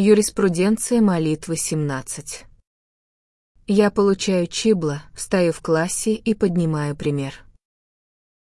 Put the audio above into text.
Юриспруденция молитвы 17. Я получаю чибла, встаю в классе и поднимаю пример.